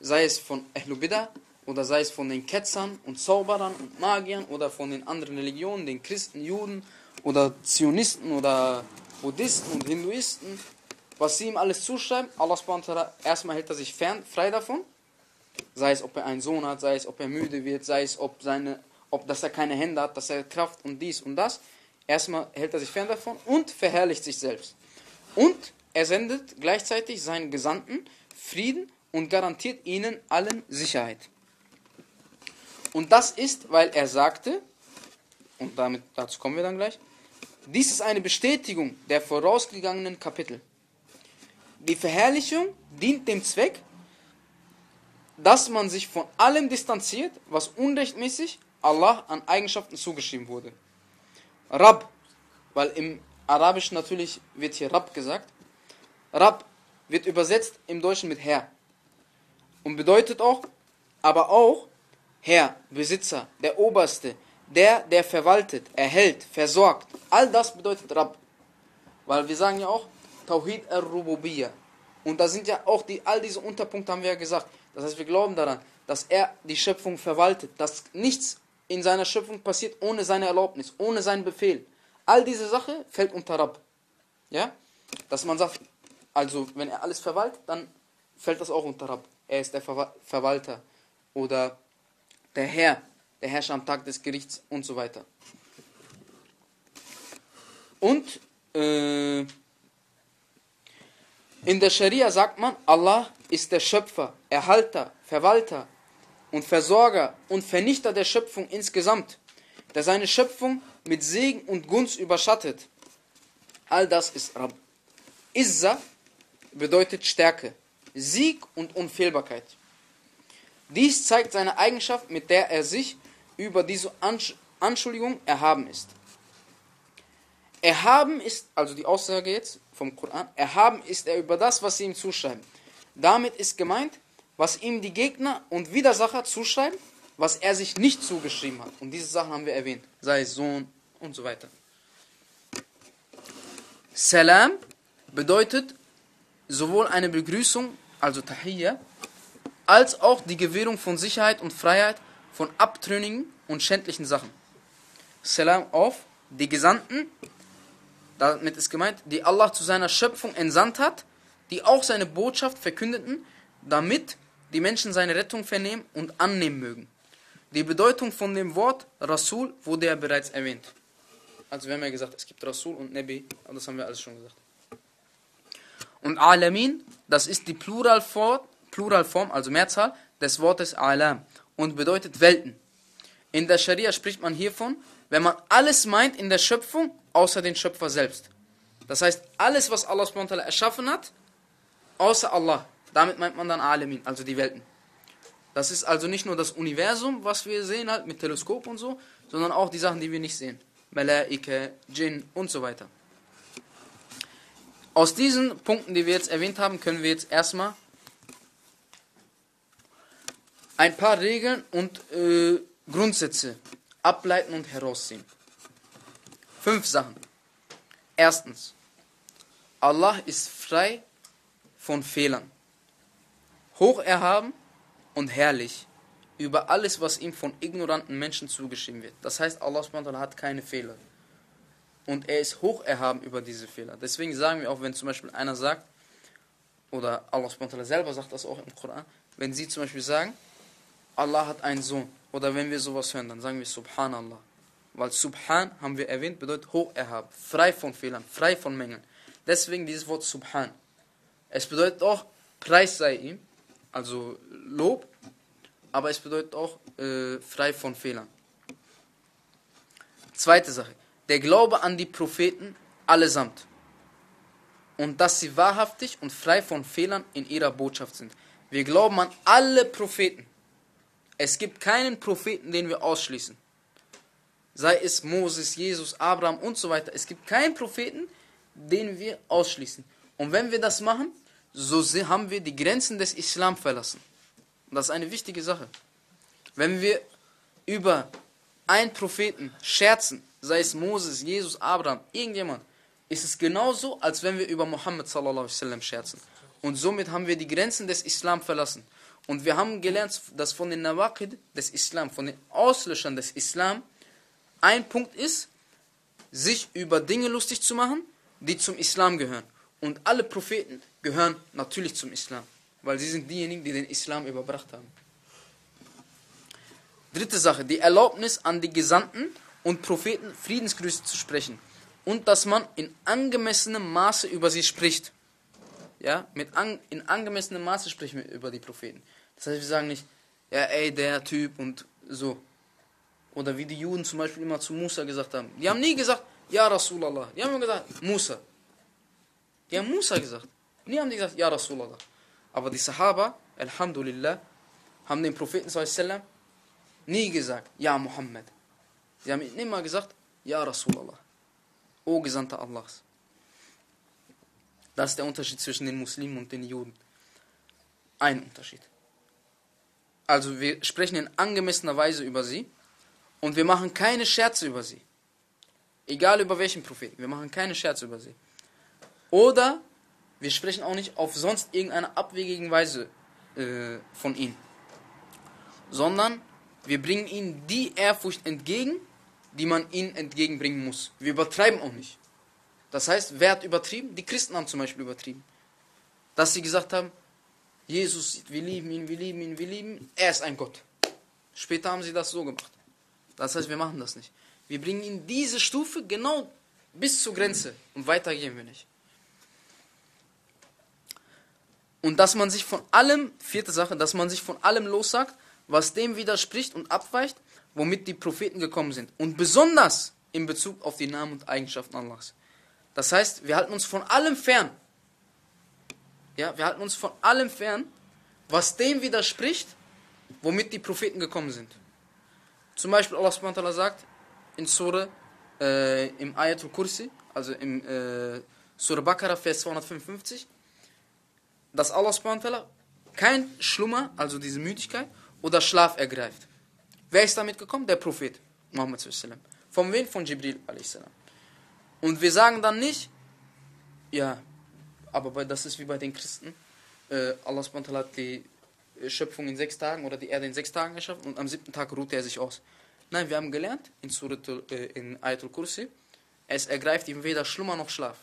sei es von Ahlubida oder sei es von den Ketzern und Zauberern und Magiern oder von den anderen Religionen, den Christen, Juden oder Zionisten oder Buddhisten und Hinduisten, was sie ihm alles zuschreiben, Allah erstmal hält er sich fern, frei davon, sei es ob er einen Sohn hat, sei es ob er müde wird, sei es ob seine, ob dass er keine Hände hat, dass er Kraft und dies und das, erstmal hält er sich fern davon und verherrlicht sich selbst. Und er sendet gleichzeitig seinen Gesandten Frieden und garantiert ihnen allen Sicherheit. Und das ist, weil er sagte, und damit, dazu kommen wir dann gleich, dies ist eine Bestätigung der vorausgegangenen Kapitel. Die Verherrlichung dient dem Zweck, dass man sich von allem distanziert, was unrechtmäßig Allah an Eigenschaften zugeschrieben wurde. Rab, weil im Arabischen natürlich wird hier Rab gesagt. Rab wird übersetzt im Deutschen mit Herr. Und bedeutet auch, aber auch Herr, Besitzer, der Oberste, der, der verwaltet, erhält, versorgt. All das bedeutet Rab. Weil wir sagen ja auch Tawhid al-Rububiyya. Und da sind ja auch die, all diese Unterpunkte haben wir ja gesagt. Das heißt, wir glauben daran, dass er die Schöpfung verwaltet, dass nichts in seiner Schöpfung passiert ohne seine Erlaubnis, ohne seinen Befehl. All diese Sache fällt unter Rab. Ja? Dass man sagt, also wenn er alles verwaltet, dann fällt das auch unter Rab. Er ist der Ver Verwalter oder der Herr, der Herrscher am Tag des Gerichts und so weiter. Und äh, in der Scharia sagt man, Allah ist der Schöpfer, Erhalter, Verwalter und Versorger und Vernichter der Schöpfung insgesamt, der seine Schöpfung mit Segen und Gunst überschattet. All das ist Rabb. Izza bedeutet Stärke, Sieg und Unfehlbarkeit. Dies zeigt seine Eigenschaft, mit der er sich über diese Anschuldigung erhaben ist. Erhaben ist, also die Aussage jetzt vom Koran, erhaben ist er über das, was sie ihm zuschreiben. Damit ist gemeint, was ihm die Gegner und Widersacher zuschreiben, was er sich nicht zugeschrieben hat. Und diese Sachen haben wir erwähnt, sei es Sohn und so weiter. Salam bedeutet sowohl eine Begrüßung, also Tahiyya, als auch die Gewährung von Sicherheit und Freiheit von abtrünnigen und schändlichen Sachen. Salam auf die Gesandten, damit ist gemeint, die Allah zu seiner Schöpfung entsandt hat, die auch seine Botschaft verkündeten, damit die Menschen seine Rettung vernehmen und annehmen mögen. Die Bedeutung von dem Wort Rasul wurde ja bereits erwähnt. Also wir haben ja gesagt, es gibt Rasul und Nabi, aber das haben wir alles schon gesagt. Und Alamin, das ist die Pluralform, Pluralform, also Mehrzahl des Wortes Alam und bedeutet Welten. In der Scharia spricht man hiervon, wenn man alles meint in der Schöpfung, außer den Schöpfer selbst. Das heißt, alles, was Allah erschaffen hat, außer Allah. Damit meint man dann Alamin, also die Welten. Das ist also nicht nur das Universum, was wir sehen halt mit Teleskop und so, sondern auch die Sachen, die wir nicht sehen. Malaike, Jinn und so weiter. Aus diesen Punkten, die wir jetzt erwähnt haben, können wir jetzt erstmal ein paar Regeln und äh, Grundsätze ableiten und herausziehen. Fünf Sachen. Erstens, Allah ist frei von Fehlern, hoch erhaben und herrlich über alles, was ihm von ignoranten Menschen zugeschrieben wird. Das heißt, Allah hat keine Fehler und er ist hoch erhaben über diese Fehler. Deswegen sagen wir auch, wenn zum Beispiel einer sagt, oder Allah selber sagt das auch im Koran, wenn sie zum Beispiel sagen, Allah hat einen Sohn, oder wenn wir sowas hören, dann sagen wir Subhanallah. Weil Subhan, haben wir erwähnt, bedeutet hoch erhaben, frei von Fehlern, frei von Mängeln. Deswegen dieses Wort Subhan. Es bedeutet auch, Preis sei ihm, also Lob, aber es bedeutet auch äh, frei von Fehlern. Zweite Sache der Glaube an die Propheten allesamt und dass sie wahrhaftig und frei von Fehlern in ihrer Botschaft sind. Wir glauben an alle Propheten. Es gibt keinen Propheten, den wir ausschließen. Sei es Moses, Jesus, Abraham und so weiter. Es gibt keinen Propheten, den wir ausschließen. Und wenn wir das machen, so haben wir die Grenzen des Islam verlassen. Und das ist eine wichtige Sache. Wenn wir über einen Propheten scherzen, sei es Moses, Jesus, Abraham, irgendjemand, ist es genauso, als wenn wir über wasallam scherzen. Und somit haben wir die Grenzen des Islam verlassen. Und wir haben gelernt, dass von den Nawaqid des Islam, von den Auslöschern des Islam, ein Punkt ist, sich über Dinge lustig zu machen, die zum Islam gehören. Und alle Propheten gehören natürlich zum Islam, weil sie sind diejenigen, die den Islam überbracht haben. Dritte Sache, die Erlaubnis an die Gesandten und Propheten Friedensgrüße zu sprechen und dass man in angemessenem Maße über sie spricht. Ja, mit an, in angemessenem Maße sprechen wir über die Propheten. Das heißt, wir sagen nicht, ja, ey, der Typ und so. Oder wie die Juden zum Beispiel immer zu Musa gesagt haben. Die haben nie gesagt, ja Rasulallah. Die haben immer gesagt, Musa. Die haben Musa gesagt. Nie haben die gesagt, ja Rasulallah. Aber die Sahaba, Alhamdulillah, haben den Propheten sallam nie gesagt, ja Muhammad. Sie haben immer gesagt, ja Rasulallah. O Gesandter Allahs. Das ist der Unterschied zwischen den Muslimen und den Juden. Ein Unterschied. Also wir sprechen in angemessener Weise über sie und wir machen keine Scherze über sie. Egal über welchen Propheten, wir machen keine Scherze über sie. Oder wir sprechen auch nicht auf sonst irgendeine abwegige Weise äh, von ihnen. Sondern wir bringen ihnen die Ehrfurcht entgegen, die man ihnen entgegenbringen muss. Wir übertreiben auch nicht. Das heißt, wer hat übertrieben? Die Christen haben zum Beispiel übertrieben. Dass sie gesagt haben, Jesus, wir lieben ihn, wir lieben ihn, wir lieben ihn, er ist ein Gott. Später haben sie das so gemacht. Das heißt, wir machen das nicht. Wir bringen ihnen diese Stufe genau bis zur Grenze und weiter gehen wir nicht. Und dass man sich von allem, vierte Sache, dass man sich von allem lossagt, was dem widerspricht und abweicht, womit die Propheten gekommen sind. Und besonders in Bezug auf die Namen und Eigenschaften Allahs. Das heißt, wir halten uns von allem fern. Ja, wir halten uns von allem fern, was dem widerspricht, womit die Propheten gekommen sind. Zum Beispiel Allah subhanahu sagt in Surah, äh, im Ayatul Kursi, also im äh, Surah Bakara, Vers 255, dass Allah subhanahu kein Schlummer, also diese Müdigkeit, oder Schlaf ergreift. Wer ist damit gekommen? Der Prophet Muhammad sallam. Von wem? Von Jibril a.s. Und wir sagen dann nicht, ja, aber das ist wie bei den Christen. Äh, Allah hat die Schöpfung in sechs Tagen oder die Erde in sechs Tagen erschaffen und am siebten Tag ruht er sich aus. Nein, wir haben gelernt in, Surat, äh, in Ayatul Kursi, es ergreift ihm weder Schlummer noch Schlaf.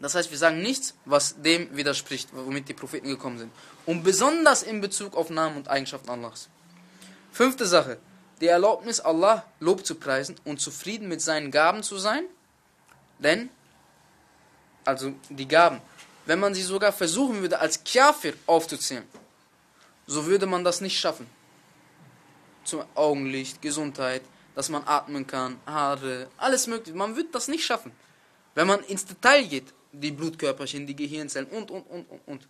Das heißt, wir sagen nichts, was dem widerspricht, womit die Propheten gekommen sind. Und besonders in Bezug auf Namen und Eigenschaften Allahs. Fünfte Sache. Die Erlaubnis, Allah Lob zu preisen und zufrieden mit seinen Gaben zu sein. Denn, also die Gaben, wenn man sie sogar versuchen würde, als Kafir aufzuzählen, so würde man das nicht schaffen. Zum Augenlicht, Gesundheit, dass man atmen kann, Haare, alles mögliche. Man wird das nicht schaffen. Wenn man ins Detail geht, die Blutkörperchen, die Gehirnzellen und, und, und, und, und.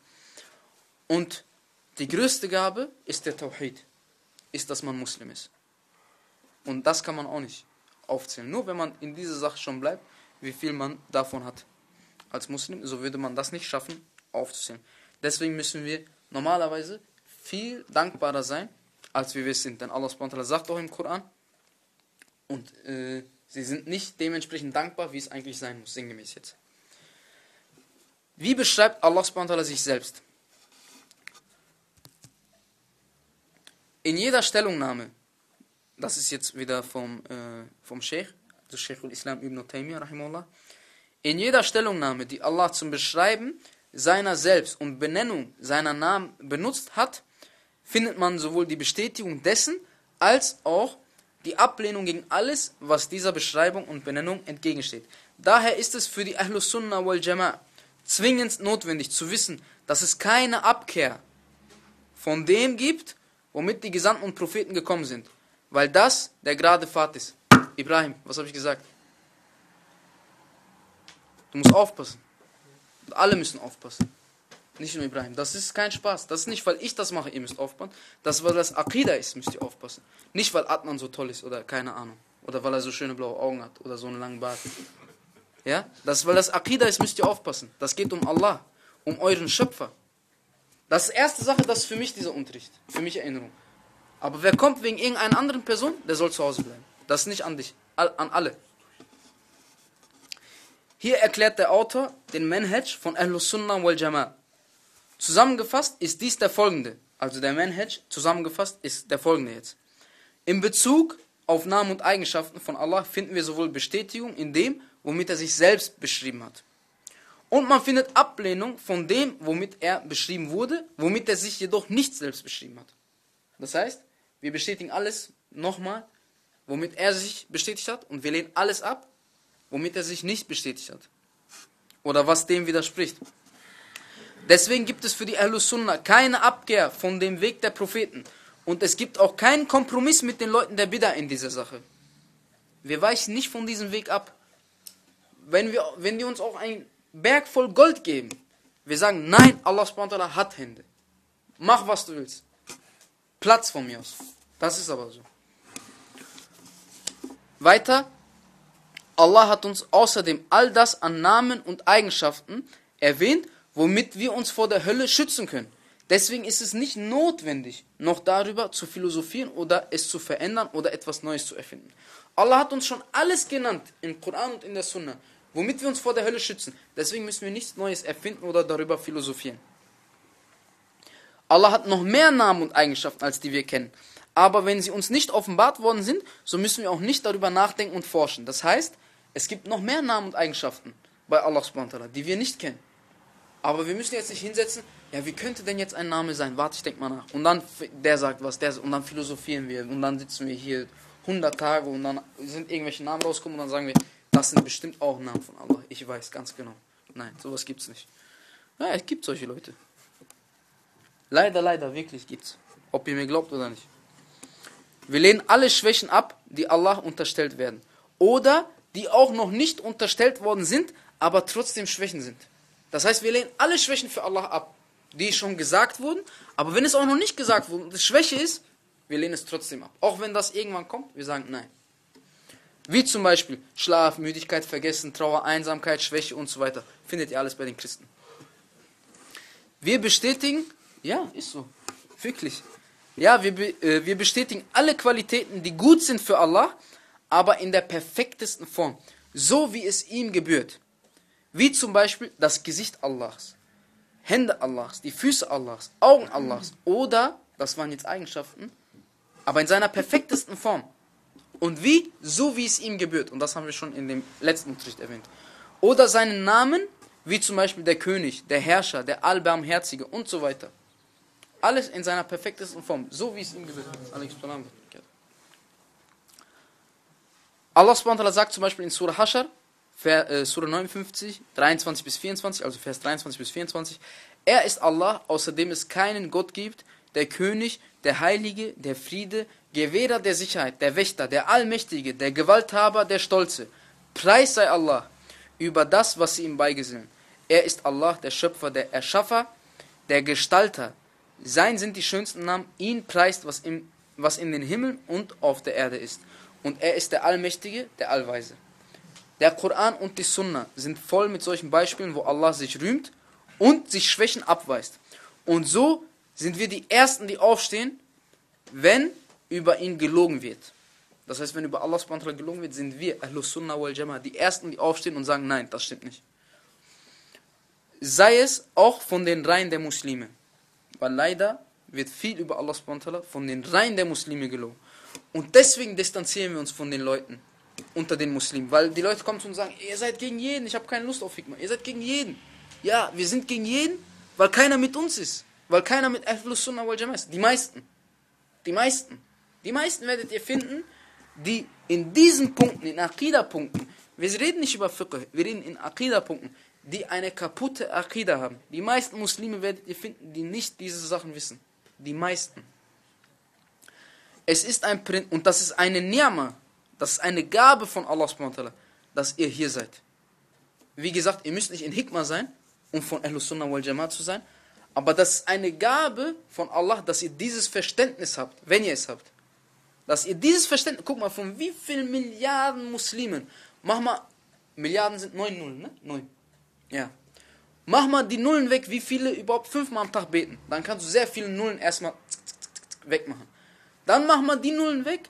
Und die größte Gabe ist der Tawhid ist, dass man Muslim ist. Und das kann man auch nicht aufzählen. Nur wenn man in dieser Sache schon bleibt, wie viel man davon hat als Muslim, so würde man das nicht schaffen aufzuzählen. Deswegen müssen wir normalerweise viel dankbarer sein, als wir es sind. Denn Allah sagt auch im Koran, und äh, sie sind nicht dementsprechend dankbar, wie es eigentlich sein muss, sinngemäß jetzt. Wie beschreibt Allah sich selbst? in jeder Stellungnahme, das ist jetzt wieder vom, äh, vom Sheikh, also Sheikh al-Islam ibn Taymiyyah, rahimahullah, in jeder Stellungnahme, die Allah zum Beschreiben seiner selbst und Benennung seiner Namen benutzt hat, findet man sowohl die Bestätigung dessen, als auch die Ablehnung gegen alles, was dieser Beschreibung und Benennung entgegensteht. Daher ist es für die Ahlus Sunnah wal Jama' zwingend notwendig zu wissen, dass es keine Abkehr von dem gibt, womit die Gesandten und Propheten gekommen sind. Weil das der gerade Pfad ist. Ibrahim, was habe ich gesagt? Du musst aufpassen. Alle müssen aufpassen. Nicht nur Ibrahim. Das ist kein Spaß. Das ist nicht, weil ich das mache, ihr müsst aufpassen. Das ist, weil das Akida ist, müsst ihr aufpassen. Nicht, weil Adnan so toll ist oder keine Ahnung. Oder weil er so schöne blaue Augen hat oder so einen langen Bart. Ja? Das weil das Akida ist, müsst ihr aufpassen. Das geht um Allah, um euren Schöpfer. Das ist erste Sache, das ist für mich dieser Unterricht. Für mich Erinnerung. Aber wer kommt wegen irgendeiner anderen Person, der soll zu Hause bleiben. Das ist nicht an dich, an alle. Hier erklärt der Autor den Manhaj von Ahlus Sunnah wal Jama. Zusammengefasst ist dies der folgende. Also der Manhaj, zusammengefasst, ist der folgende jetzt. In Bezug auf Namen und Eigenschaften von Allah finden wir sowohl Bestätigung in dem, womit er sich selbst beschrieben hat. Und man findet Ablehnung von dem, womit er beschrieben wurde, womit er sich jedoch nicht selbst beschrieben hat. Das heißt, wir bestätigen alles nochmal, womit er sich bestätigt hat, und wir lehnen alles ab, womit er sich nicht bestätigt hat. Oder was dem widerspricht. Deswegen gibt es für die Ahlus Sunnah keine Abkehr von dem Weg der Propheten. Und es gibt auch keinen Kompromiss mit den Leuten der Bidda in dieser Sache. Wir weichen nicht von diesem Weg ab. Wenn wir, wenn die uns auch einen Berg voll Gold geben, wir sagen, nein, Allah hat Hände. Mach, was du willst. Platz von mir aus. Das ist aber so. Weiter. Allah hat uns außerdem all das an Namen und Eigenschaften erwähnt, womit wir uns vor der Hölle schützen können. Deswegen ist es nicht notwendig, noch darüber zu philosophieren oder es zu verändern oder etwas Neues zu erfinden. Allah hat uns schon alles genannt im Koran und in der Sunna, womit wir uns vor der Hölle schützen. Deswegen müssen wir nichts Neues erfinden oder darüber philosophieren. Allah hat noch mehr Namen und Eigenschaften, als die wir kennen. Aber wenn sie uns nicht offenbart worden sind, so müssen wir auch nicht darüber nachdenken und forschen. Das heißt, es gibt noch mehr Namen und Eigenschaften bei Allah subhanahu die wir nicht kennen. Aber wir müssen jetzt nicht hinsetzen, ja, wie könnte denn jetzt ein Name sein? Warte, ich denke mal nach. Und dann, der sagt was, der und dann philosophieren wir. Und dann sitzen wir hier 100 Tage und dann sind irgendwelche Namen rausgekommen und dann sagen wir, das sind bestimmt auch Namen von Allah. Ich weiß ganz genau. Nein, sowas gibt's nicht. Ja, es gibt solche Leute. Leider, leider, wirklich gibt's. Ob ihr mir glaubt oder nicht. Wir lehnen alle Schwächen ab, die Allah unterstellt werden. Oder die auch noch nicht unterstellt worden sind, aber trotzdem Schwächen sind. Das heißt, wir lehnen alle Schwächen für Allah ab, die schon gesagt wurden. Aber wenn es auch noch nicht gesagt wurde und es Schwäche ist, wir lehnen es trotzdem ab. Auch wenn das irgendwann kommt, wir sagen nein. Wie zum Beispiel Schlaf, Müdigkeit, Vergessen, Trauer, Einsamkeit, Schwäche und so weiter. Findet ihr alles bei den Christen. Wir bestätigen, ja, ist so, wirklich. Ja, wir, äh, wir bestätigen alle Qualitäten, die gut sind für Allah, aber in der perfektesten Form, so wie es ihm gebührt. Wie zum Beispiel das Gesicht Allahs, Hände Allahs, die Füße Allahs, Augen Allahs oder, das waren jetzt Eigenschaften, aber in seiner perfektesten Form. Und wie? So wie es ihm gebührt. Und das haben wir schon in dem letzten Unterricht erwähnt. Oder seinen Namen, wie zum Beispiel der König, der Herrscher, der Allbarmherzige und so weiter. Alles in seiner perfektesten Form, so wie es ihm gebührt. Allah sagt zum Beispiel in Surah Hashar, äh, Surah 59, 23 bis 24, also Vers 23 bis 24. Er ist Allah, außerdem es keinen Gott gibt, der König, der Heilige, der Friede, Gewährer der Sicherheit, der Wächter, der Allmächtige, der Gewalthaber, der Stolze. Preis sei Allah über das, was sie ihm beigesellen. Er ist Allah, der Schöpfer, der Erschaffer, der Gestalter. Sein sind die schönsten Namen, ihn preist, was, im, was in den Himmel und auf der Erde ist. Und er ist der Allmächtige, der Allweise. Der Koran und die Sunna sind voll mit solchen Beispielen, wo Allah sich rühmt und sich Schwächen abweist. Und so sind wir die Ersten, die aufstehen, wenn über ihn gelogen wird. Das heißt, wenn über Allah gelogen wird, sind wir, Ahlus Sunnah wal Jama'ah, die Ersten, die aufstehen und sagen, nein, das stimmt nicht. Sei es auch von den Reihen der Muslime. Weil leider wird viel über Allah von den Reihen der Muslime gelogen. Und deswegen distanzieren wir uns von den Leuten, unter den Muslimen. Weil die Leute kommen zu uns und sagen, ihr seid gegen jeden, ich habe keine Lust auf Hikmah. Ihr seid gegen jeden. Ja, wir sind gegen jeden, weil keiner mit uns ist. Weil keiner mit Ahlus Sunnah wal Jama'ah. Die meisten. Die meisten. Die meisten werdet ihr finden, die in diesen Punkten, in Aqidah-Punkten, wir reden nicht über Fiqh, wir reden in Aqidah-Punkten, die eine kaputte Aqidah haben. Die meisten Muslime werdet ihr finden, die nicht diese Sachen wissen. Die meisten. Es ist ein Prinzip, und das ist eine Ni'ma, das ist eine Gabe von Allah dass ihr hier seid. Wie gesagt, ihr müsst nicht in Hikmah sein, um von Ahlus Sunnah wal Jamaat zu sein, aber das ist eine Gabe von Allah, dass ihr dieses Verständnis habt, wenn ihr es habt. Dass ihr dieses Verständnis, guck mal, von wie vielen Milliarden Muslimen, mach mal, Milliarden sind neun Nullen, ne? Neun. Ja. Mach mal die Nullen weg, wie viele überhaupt fünfmal am Tag beten. Dann kannst du sehr viele Nullen erstmal wegmachen. Dann mach mal die Nullen weg,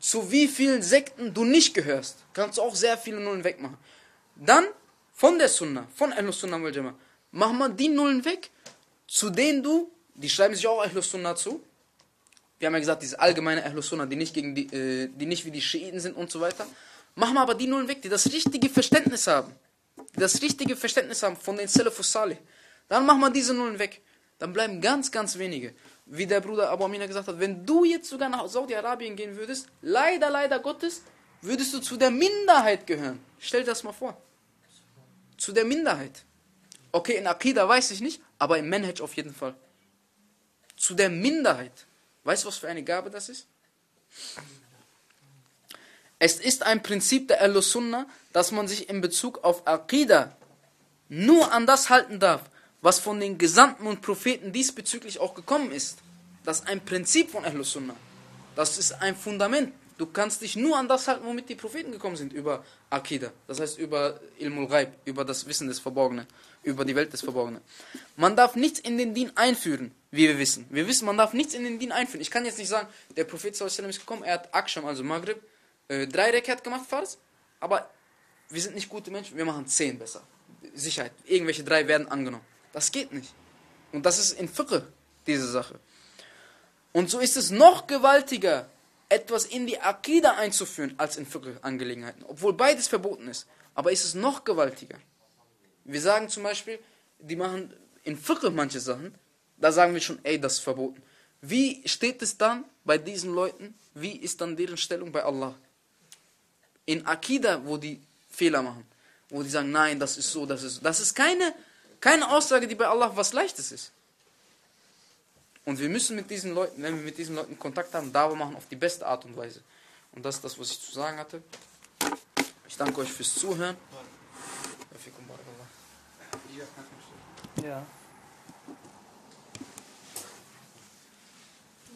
zu wie vielen Sekten du nicht gehörst, kannst du auch sehr viele Nullen wegmachen. Dann von der Sunna, von Ahlus Sunnah wal Jamaah, mach mal die Nullen weg, zu denen du, die schreiben sich auch Ahlus Sunnah zu. Wir haben ja gesagt, diese allgemeine Ahlus Sunnah, die nicht, gegen die, äh, die nicht wie die Schiiten sind und so weiter. Machen wir aber die Nullen weg, die das richtige Verständnis haben. Die das richtige Verständnis haben von den Salafus Salih. Dann machen wir diese Nullen weg. Dann bleiben ganz, ganz wenige. Wie der Bruder Abu Amina gesagt hat, wenn du jetzt sogar nach Saudi-Arabien gehen würdest, leider, leider Gottes, würdest du zu der Minderheit gehören. Stell dir das mal vor. Zu der Minderheit. Okay, in Akida weiß ich nicht, aber im Manhaj auf jeden Fall. Zu der Minderheit. Weißt du, was für eine Gabe das ist? Es ist ein Prinzip der Al-Sunnah, dass man sich in Bezug auf Akida nur an das halten darf, was von den Gesandten und Propheten diesbezüglich auch gekommen ist. Das ist ein Prinzip von Ahlus Sunnah. Das ist ein Fundament. Du kannst dich nur an das halten, womit die Propheten gekommen sind, über Akida. Das heißt über Ilmul Ghaib, über das Wissen des Verborgenen, über die Welt des Verborgenen. Man darf nichts in den Dien einführen, wie wir wissen. Wir wissen, man darf nichts in den Dien einführen. Ich kann jetzt nicht sagen, der Prophet sallam ist gekommen, er hat Aksham, also Maghrib, äh, drei Rekat gemacht, Fars, aber wir sind nicht gute Menschen, wir machen zehn besser. Sicherheit, irgendwelche drei werden angenommen. Das geht nicht. Und das ist in Fiqh, diese Sache. Und so ist es noch gewaltiger, etwas in die Akida einzuführen, als in Fiqh-Angelegenheiten. Obwohl beides verboten ist. Aber ist es noch gewaltiger. Wir sagen zum Beispiel, die machen in Fiqh manche Sachen, da sagen wir schon, ey, das ist verboten. Wie steht es dann bei diesen Leuten? Wie ist dann deren Stellung bei Allah? In Akida, wo die Fehler machen, wo die sagen, nein, das ist so, das ist so. Das ist keine keine Aussage, die bei Allah was Leichtes ist. Und wir müssen mit diesen Leuten, wenn wir mit diesen Leuten Kontakt haben, Dauer machen auf die beste Art und Weise. Und das ist das, was ich zu sagen hatte. Ich danke euch fürs Zuhören. Ja.